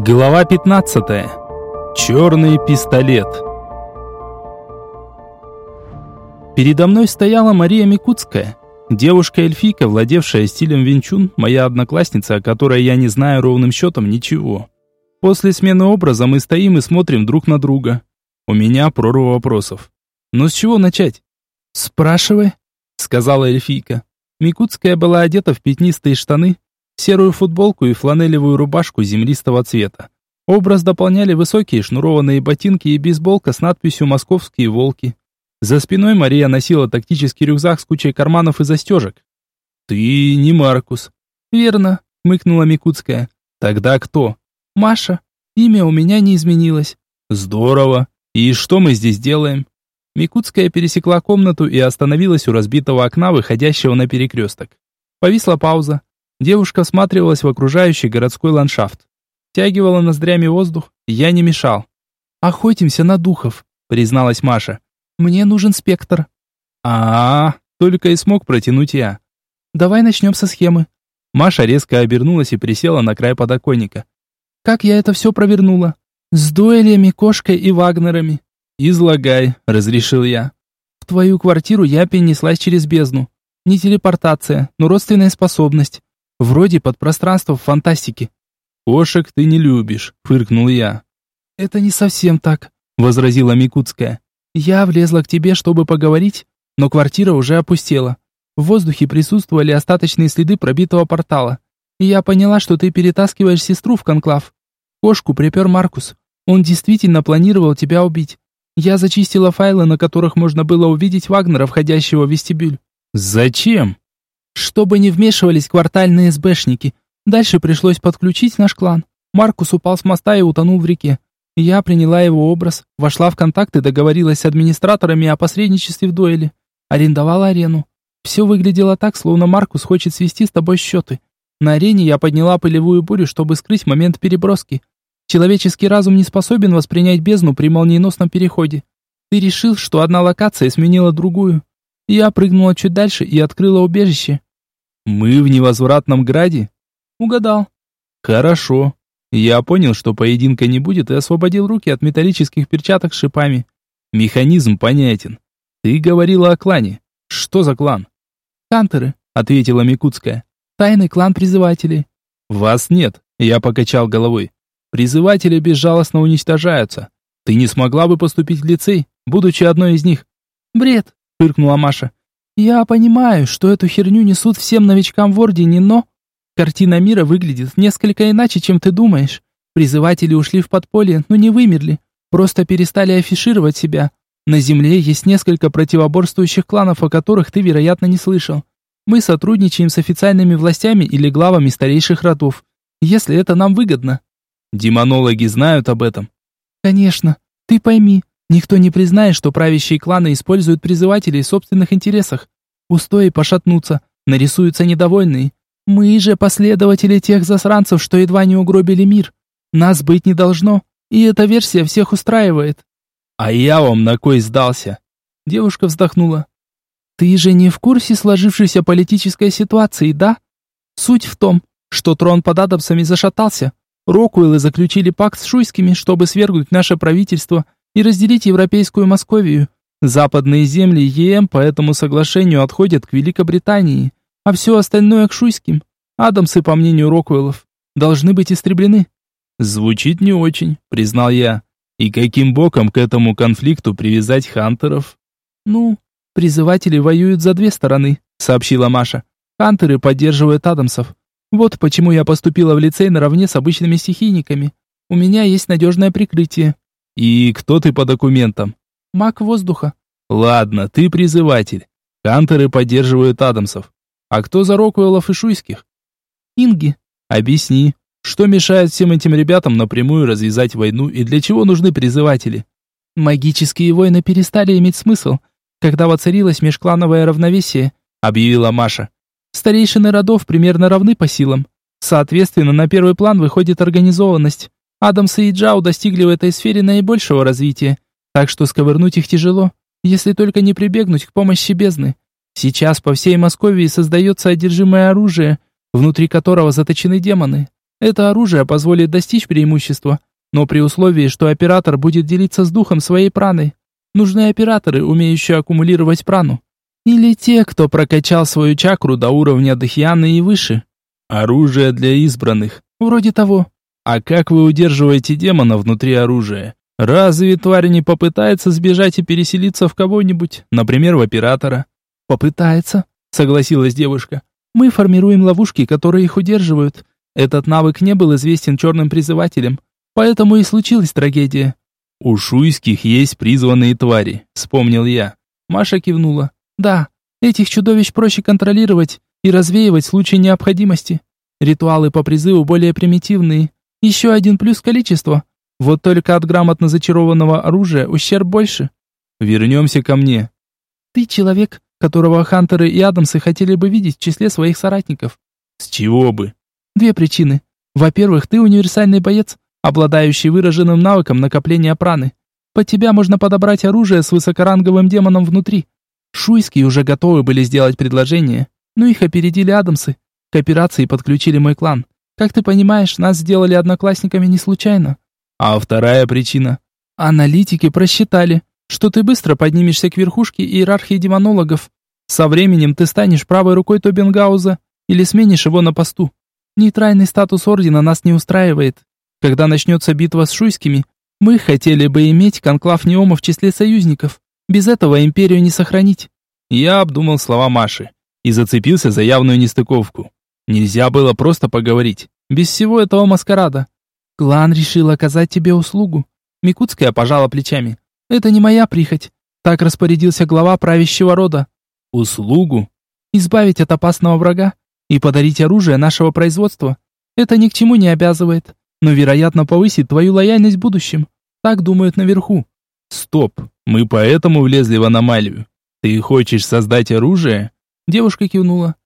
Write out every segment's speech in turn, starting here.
Глава 15. Черный пистолет. Передо мной стояла Мария Микутская, девушка-эльфийка, владевшая стилем винчун, моя одноклассница, о которой я не знаю ровным счетом ничего. После смены образа мы стоим и смотрим друг на друга. У меня прорва вопросов. Но с чего начать? «Спрашивай», — сказала эльфийка. Микутская была одета в пятнистые штаны, серую футболку и фланелевую рубашку землистого цвета. Образ дополняли высокие шнурованные ботинки и бейсболка с надписью «Московские волки». За спиной Мария носила тактический рюкзак с кучей карманов и застежек. «Ты не Маркус». «Верно», — мыкнула Микутская. «Тогда кто?» «Маша. Имя у меня не изменилось». «Здорово. И что мы здесь делаем?» Микутская пересекла комнату и остановилась у разбитого окна, выходящего на перекресток. Повисла пауза. Девушка всматривалась в окружающий городской ландшафт. Тягивала ноздрями воздух, я не мешал. «Охотимся на духов», — призналась Маша. «Мне нужен спектр». А, -а, а только и смог протянуть я. «Давай начнем со схемы». Маша резко обернулась и присела на край подоконника. «Как я это все провернула? С дуэлями, кошкой и Вагнерами». «Излагай», — разрешил я. «В твою квартиру я перенеслась через бездну. Не телепортация, но родственная способность. Вроде подпространство в фантастике. Кошек ты не любишь, фыркнул я. Это не совсем так, возразила Микутская. Я влезла к тебе, чтобы поговорить, но квартира уже опустела. В воздухе присутствовали остаточные следы пробитого портала. И я поняла, что ты перетаскиваешь сестру в конклав. Кошку припер Маркус. Он действительно планировал тебя убить. Я зачистила файлы, на которых можно было увидеть Вагнера, входящего в вестибюль. Зачем? Чтобы не вмешивались квартальные СБшники. Дальше пришлось подключить наш клан. Маркус упал с моста и утонул в реке. Я приняла его образ, вошла в контакт и договорилась с администраторами о посредничестве в дуэли. Арендовала арену. Все выглядело так, словно Маркус хочет свести с тобой счеты. На арене я подняла пылевую бурю, чтобы скрыть момент переброски. Человеческий разум не способен воспринять бездну при молниеносном переходе. Ты решил, что одна локация сменила другую. Я прыгнула чуть дальше и открыла убежище. Мы в невозвратном граде? Угадал. Хорошо. Я понял, что поединка не будет и освободил руки от металлических перчаток с шипами. Механизм понятен. Ты говорила о клане. Что за клан? Кантеры, ответила Микутская. Тайный клан призывателей. Вас нет, я покачал головой. Призыватели безжалостно уничтожаются. Ты не смогла бы поступить в лицей, будучи одной из них? Бред, фыркнула Маша. Я понимаю, что эту херню несут всем новичкам в Ордене, но... Картина мира выглядит несколько иначе, чем ты думаешь. Призыватели ушли в подполье, но не вымерли. Просто перестали афишировать себя. На Земле есть несколько противоборствующих кланов, о которых ты, вероятно, не слышал. Мы сотрудничаем с официальными властями или главами старейших родов, если это нам выгодно. Демонологи знают об этом. Конечно. Ты пойми, Никто не признает, что правящие кланы используют призывателей в собственных интересах. Устои пошатнутся, нарисуются недовольные. Мы же последователи тех засранцев, что едва не угробили мир. Нас быть не должно, и эта версия всех устраивает. А я вам на кой сдался? Девушка вздохнула. Ты же не в курсе сложившейся политической ситуации, да? Суть в том, что трон под Адамсами зашатался. Рокуэллы заключили пакт с шуйскими, чтобы свергнуть наше правительство – и разделить европейскую Московию. Западные земли ЕМ по этому соглашению отходят к Великобритании, а все остальное к шуйским. Адамсы, по мнению Роквеллов, должны быть истреблены. Звучит не очень, признал я. И каким боком к этому конфликту привязать хантеров? Ну, призыватели воюют за две стороны, сообщила Маша. Хантеры поддерживают Адамсов. Вот почему я поступила в лицей наравне с обычными стихийниками. У меня есть надежное прикрытие. «И кто ты по документам?» «Маг воздуха». «Ладно, ты призыватель. Хантеры поддерживают Адамсов. А кто за Рокуэллов и Шуйских?» «Инги». «Объясни, что мешает всем этим ребятам напрямую развязать войну и для чего нужны призыватели?» «Магические войны перестали иметь смысл, когда воцарилось межклановое равновесие», объявила Маша. «Старейшины родов примерно равны по силам. Соответственно, на первый план выходит организованность. Адамсы и Джао достигли в этой сфере наибольшего развития, так что сковырнуть их тяжело, если только не прибегнуть к помощи бездны. Сейчас по всей Московии создается одержимое оружие, внутри которого заточены демоны. Это оружие позволит достичь преимущества, но при условии, что оператор будет делиться с духом своей праной. Нужны операторы, умеющие аккумулировать прану. Или те, кто прокачал свою чакру до уровня Дахьяны и выше. Оружие для избранных. Вроде того. А как вы удерживаете демона внутри оружия? Разве тварь не попытается сбежать и переселиться в кого-нибудь, например, в оператора? Попытается, согласилась девушка. Мы формируем ловушки, которые их удерживают. Этот навык не был известен черным призывателям, поэтому и случилась трагедия. У шуйских есть призванные твари, вспомнил я. Маша кивнула. Да, этих чудовищ проще контролировать и развеивать в случае необходимости. Ритуалы по призыву более примитивные. Еще один плюс количество. Вот только от грамотно зачарованного оружия ущерб больше. Вернемся ко мне. Ты человек, которого Хантеры и Адамсы хотели бы видеть в числе своих соратников. С чего бы? Две причины. Во-первых, ты универсальный боец, обладающий выраженным навыком накопления праны. Под тебя можно подобрать оружие с высокоранговым демоном внутри. Шуйские уже готовы были сделать предложение, но их опередили Адамсы. К операции подключили мой клан. Как ты понимаешь, нас сделали одноклассниками не случайно. А вторая причина. Аналитики просчитали, что ты быстро поднимешься к верхушке иерархии демонологов. Со временем ты станешь правой рукой Тобенгауза или сменишь его на посту. Нейтральный статус ордена нас не устраивает. Когда начнется битва с шуйскими, мы хотели бы иметь конклав Неома в числе союзников. Без этого империю не сохранить. Я обдумал слова Маши и зацепился за явную нестыковку. Нельзя было просто поговорить, без всего этого маскарада. Клан решил оказать тебе услугу. Микутская пожала плечами. Это не моя прихоть. Так распорядился глава правящего рода. Услугу? Избавить от опасного врага и подарить оружие нашего производства. Это ни к чему не обязывает, но, вероятно, повысит твою лояльность в будущем. Так думают наверху. Стоп, мы поэтому влезли в аномалию. Ты хочешь создать оружие? Девушка кивнула.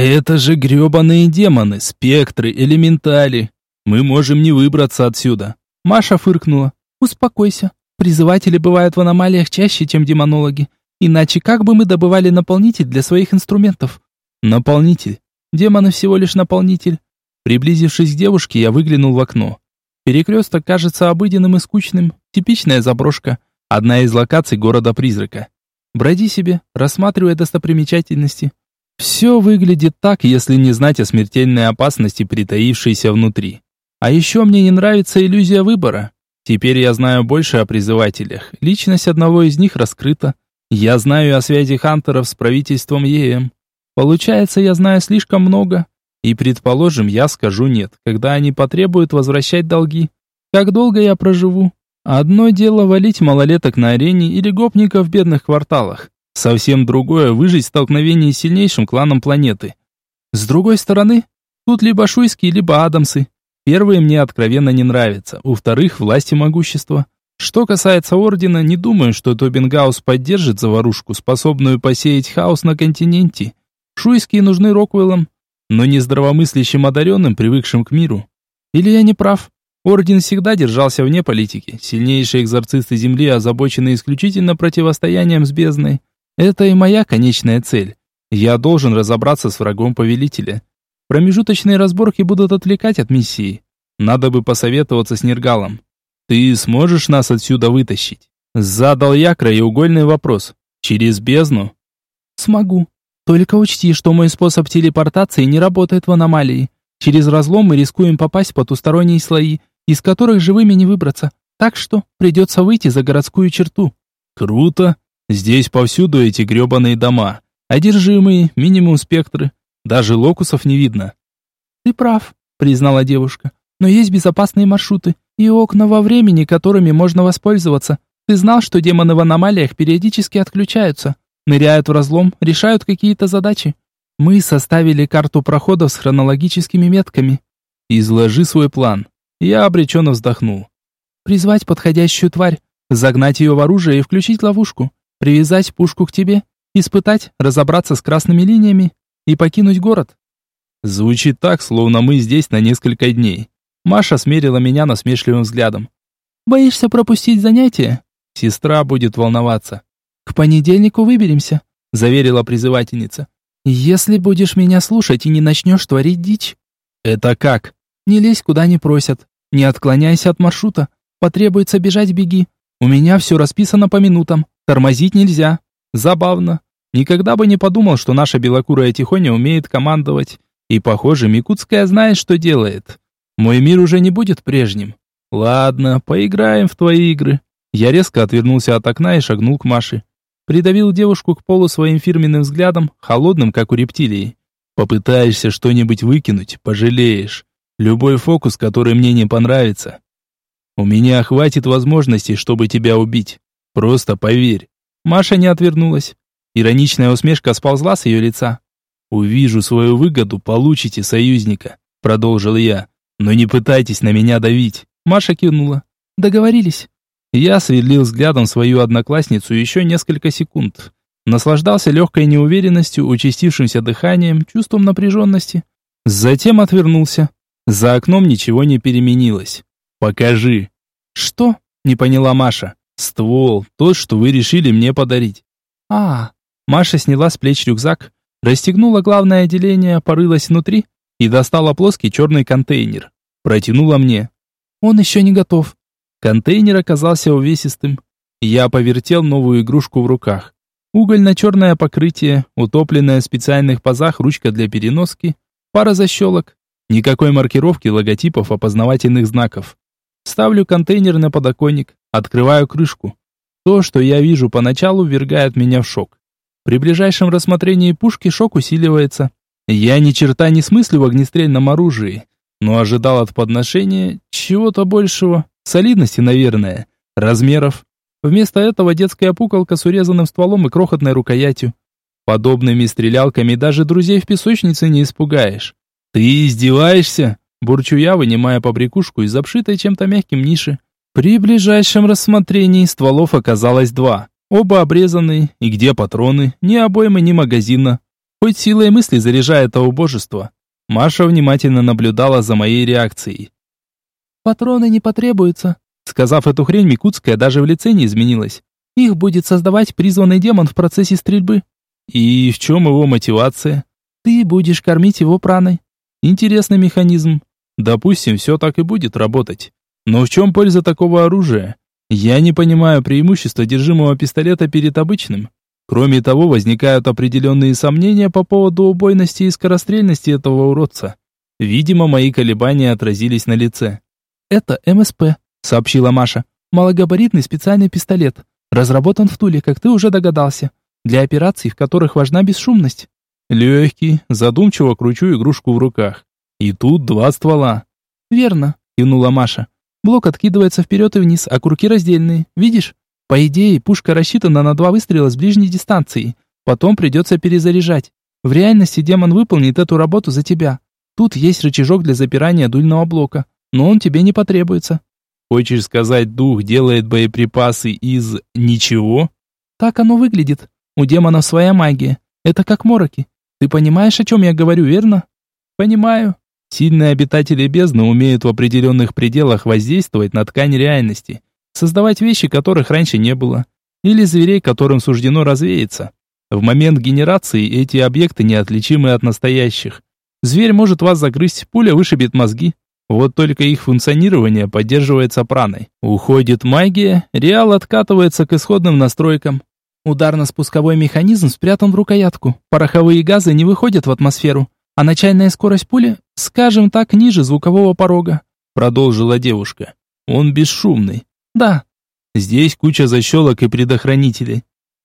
Это же грёбаные демоны, спектры, элементали. Мы можем не выбраться отсюда. Маша фыркнула. Успокойся. Призыватели бывают в аномалиях чаще, чем демонологи. Иначе как бы мы добывали наполнитель для своих инструментов? Наполнитель. Демоны всего лишь наполнитель. Приблизившись к девушке, я выглянул в окно. Перекресток кажется обыденным и скучным. Типичная заброшка. Одна из локаций города-призрака. Броди себе, рассматривая достопримечательности. Все выглядит так, если не знать о смертельной опасности, притаившейся внутри. А еще мне не нравится иллюзия выбора. Теперь я знаю больше о призывателях. Личность одного из них раскрыта. Я знаю о связи Хантеров с правительством ЕМ. Получается, я знаю слишком много. И, предположим, я скажу нет, когда они потребуют возвращать долги. Как долго я проживу? Одно дело валить малолеток на арене или гопников в бедных кварталах. Совсем другое выжить в столкновении с сильнейшим кланом планеты. С другой стороны, тут либо Шуйские, либо Адамсы. Первые мне откровенно не нравятся, у вторых власть и могущество. Что касается Ордена, не думаю, что Тобингаус поддержит заварушку, способную посеять хаос на континенте. Шуйские нужны Роквеллам, но не здравомыслящим одаренным, привыкшим к миру. Или я не прав? Орден всегда держался вне политики. Сильнейшие экзорцисты Земли озабочены исключительно противостоянием с бездной. Это и моя конечная цель. Я должен разобраться с врагом повелителя. Промежуточные разборки будут отвлекать от миссии. Надо бы посоветоваться с Нергалом. Ты сможешь нас отсюда вытащить? Задал я краеугольный вопрос. Через бездну? Смогу. Только учти, что мой способ телепортации не работает в аномалии. Через разлом мы рискуем попасть в потусторонние слои, из которых живыми не выбраться. Так что придется выйти за городскую черту. Круто. Здесь повсюду эти гребаные дома. Одержимые, минимум спектры. Даже локусов не видно. Ты прав, признала девушка. Но есть безопасные маршруты и окна во времени, которыми можно воспользоваться. Ты знал, что демоны в аномалиях периодически отключаются, ныряют в разлом, решают какие-то задачи. Мы составили карту проходов с хронологическими метками. Изложи свой план. Я обреченно вздохнул. Призвать подходящую тварь, загнать ее в оружие и включить ловушку, привязать пушку к тебе, испытать, разобраться с красными линиями и покинуть город. Звучит так, словно мы здесь на несколько дней. Маша смерила меня насмешливым взглядом. Боишься пропустить занятие? Сестра будет волноваться. К понедельнику выберемся, заверила призывательница. Если будешь меня слушать и не начнешь творить дичь. Это как? Не лезь куда не просят. Не отклоняйся от маршрута. Потребуется бежать, беги. У меня все расписано по минутам. Тормозить нельзя. Забавно. Никогда бы не подумал, что наша белокурая тихоня умеет командовать. И, похоже, Микутская знает, что делает. Мой мир уже не будет прежним. Ладно, поиграем в твои игры. Я резко отвернулся от окна и шагнул к Маше. Придавил девушку к полу своим фирменным взглядом, холодным, как у рептилии. Попытаешься что-нибудь выкинуть, пожалеешь. Любой фокус, который мне не понравится. У меня хватит возможностей, чтобы тебя убить. Просто поверь. Маша не отвернулась. Ироничная усмешка сползла с ее лица. «Увижу свою выгоду, получите союзника», — продолжил я. «Но не пытайтесь на меня давить». Маша кивнула. «Договорились». Я сверлил взглядом свою одноклассницу еще несколько секунд. Наслаждался легкой неуверенностью, участившимся дыханием, чувством напряженности. Затем отвернулся. За окном ничего не переменилось. «Покажи». «Что?» — не поняла Маша. «Ствол, тот, что вы решили мне подарить». «А, Маша сняла с плеч рюкзак, расстегнула главное отделение, порылась внутри и достала плоский черный контейнер. Протянула мне. «Он еще не готов». Контейнер оказался увесистым. Я повертел новую игрушку в руках. Угольно-черное покрытие, утопленная в специальных пазах ручка для переноски, пара защелок, никакой маркировки, логотипов, опознавательных знаков. Ставлю контейнер на подоконник, открываю крышку. То, что я вижу поначалу, ввергает меня в шок. При ближайшем рассмотрении пушки шок усиливается. Я ни черта не смыслю в огнестрельном оружии, но ожидал от подношения чего-то большего, солидности, наверное, размеров, Вместо этого детская пукалка с урезанным стволом и крохотной рукоятью. Подобными стрелялками даже друзей в песочнице не испугаешь. «Ты издеваешься?» Бурчу я, вынимая побрякушку из обшитой чем-то мягким ниши. При ближайшем рассмотрении стволов оказалось два. Оба обрезанные, и где патроны, ни обоймы, ни магазина. Хоть силой мысли заряжая это убожество. Маша внимательно наблюдала за моей реакцией. «Патроны не потребуются», Сказав эту хрень, Микутская даже в лице не изменилась. Их будет создавать призванный демон в процессе стрельбы. И в чем его мотивация? Ты будешь кормить его праной. Интересный механизм. Допустим, все так и будет работать. Но в чем польза такого оружия? Я не понимаю преимущества держимого пистолета перед обычным. Кроме того, возникают определенные сомнения по поводу убойности и скорострельности этого уродца. Видимо, мои колебания отразились на лице. Это МСП, сообщила Маша. Малогабаритный специальный пистолет. Разработан в Туле, как ты уже догадался. Для операций, в которых важна бесшумность. Легкий, задумчиво кручу игрушку в руках. И тут два ствола. Верно, кивнула Маша. Блок откидывается вперед и вниз, а курки раздельные. Видишь? По идее, пушка рассчитана на два выстрела с ближней дистанции. Потом придется перезаряжать. В реальности демон выполнит эту работу за тебя. Тут есть рычажок для запирания дульного блока, но он тебе не потребуется. Хочешь сказать, дух делает боеприпасы из ничего? Так оно выглядит. У демонов своя магия. Это как мороки. Ты понимаешь, о чем я говорю, верно? Понимаю. Сильные обитатели бездны умеют в определенных пределах воздействовать на ткань реальности, создавать вещи, которых раньше не было, или зверей, которым суждено развеяться. В момент генерации эти объекты неотличимы от настоящих. Зверь может вас загрызть, пуля вышибет мозги, вот только их функционирование поддерживается праной. Уходит магия, реал откатывается к исходным настройкам. Ударно-спусковой механизм спрятан в рукоятку. Пороховые газы не выходят в атмосферу, а начальная скорость пули, скажем так, ниже звукового порога, продолжила девушка. Он бесшумный. Да. Здесь куча защелок и предохранителей.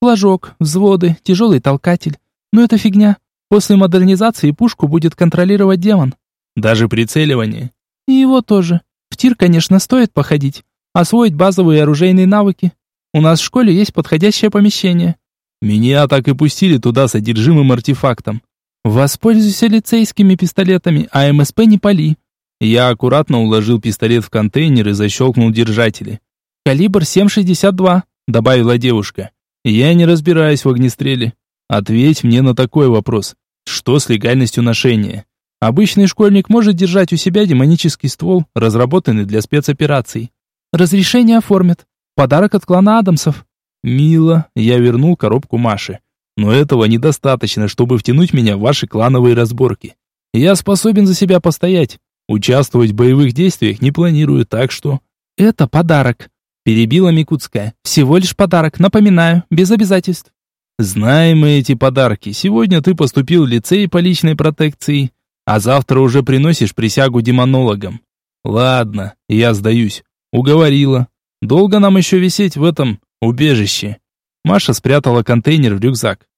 Флажок, взводы, тяжелый толкатель. Но это фигня. После модернизации пушку будет контролировать демон. Даже прицеливание. И его тоже. В тир, конечно, стоит походить, освоить базовые оружейные навыки. У нас в школе есть подходящее помещение. Меня так и пустили туда с одержимым артефактом. Воспользуйся лицейскими пистолетами, а МСП не пали. Я аккуратно уложил пистолет в контейнер и защелкнул держатели. Калибр 7,62, добавила девушка. Я не разбираюсь в огнестреле. Ответь мне на такой вопрос. Что с легальностью ношения? Обычный школьник может держать у себя демонический ствол, разработанный для спецопераций. Разрешение оформят. Подарок от клана Адамсов. Мило, я вернул коробку Маше. Но этого недостаточно, чтобы втянуть меня в ваши клановые разборки. Я способен за себя постоять. Участвовать в боевых действиях не планирую, так что... Это подарок. Перебила Микутская. Всего лишь подарок, напоминаю, без обязательств. Знаем мы эти подарки. Сегодня ты поступил в лицей по личной протекции, а завтра уже приносишь присягу демонологам. Ладно, я сдаюсь. Уговорила. Долго нам еще висеть в этом убежище? Маша спрятала контейнер в рюкзак.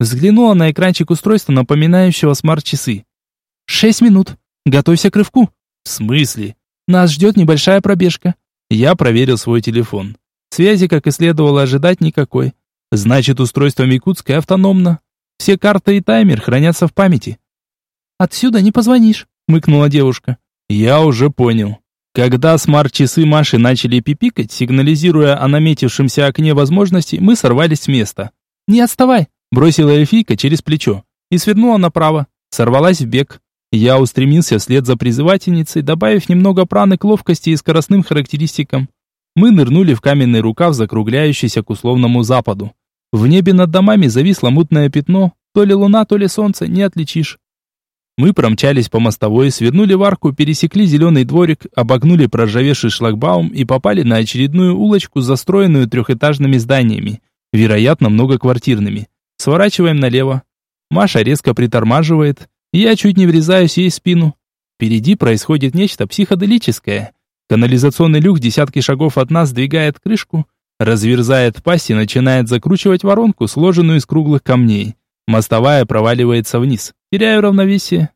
Взглянула на экранчик устройства, напоминающего смарт-часы. «Шесть минут. Готовься к рывку». «В смысле?» «Нас ждет небольшая пробежка». Я проверил свой телефон. Связи, как и следовало ожидать, никакой. Значит, устройство Микутское автономно. Все карты и таймер хранятся в памяти. «Отсюда не позвонишь», — мыкнула девушка. «Я уже понял». Когда смарт-часы Маши начали пипикать, сигнализируя о наметившемся окне возможностей, мы сорвались с места. «Не отставай!» – бросила эльфийка через плечо и свернула направо. Сорвалась в бег. Я устремился вслед за призывательницей, добавив немного праны к ловкости и скоростным характеристикам. Мы нырнули в каменный рукав, закругляющийся к условному западу. В небе над домами зависло мутное пятно, то ли луна, то ли солнце, не отличишь. Мы промчались по мостовой, свернули в арку, пересекли зеленый дворик, обогнули проржавевший шлагбаум и попали на очередную улочку, застроенную трехэтажными зданиями, вероятно, многоквартирными. Сворачиваем налево. Маша резко притормаживает, я чуть не врезаюсь ей в спину. Впереди происходит нечто психоделическое. Канализационный люк десятки шагов от нас сдвигает крышку, разверзает пасть и начинает закручивать воронку, сложенную из круглых камней. Мостовая проваливается вниз. Теряю равновесие.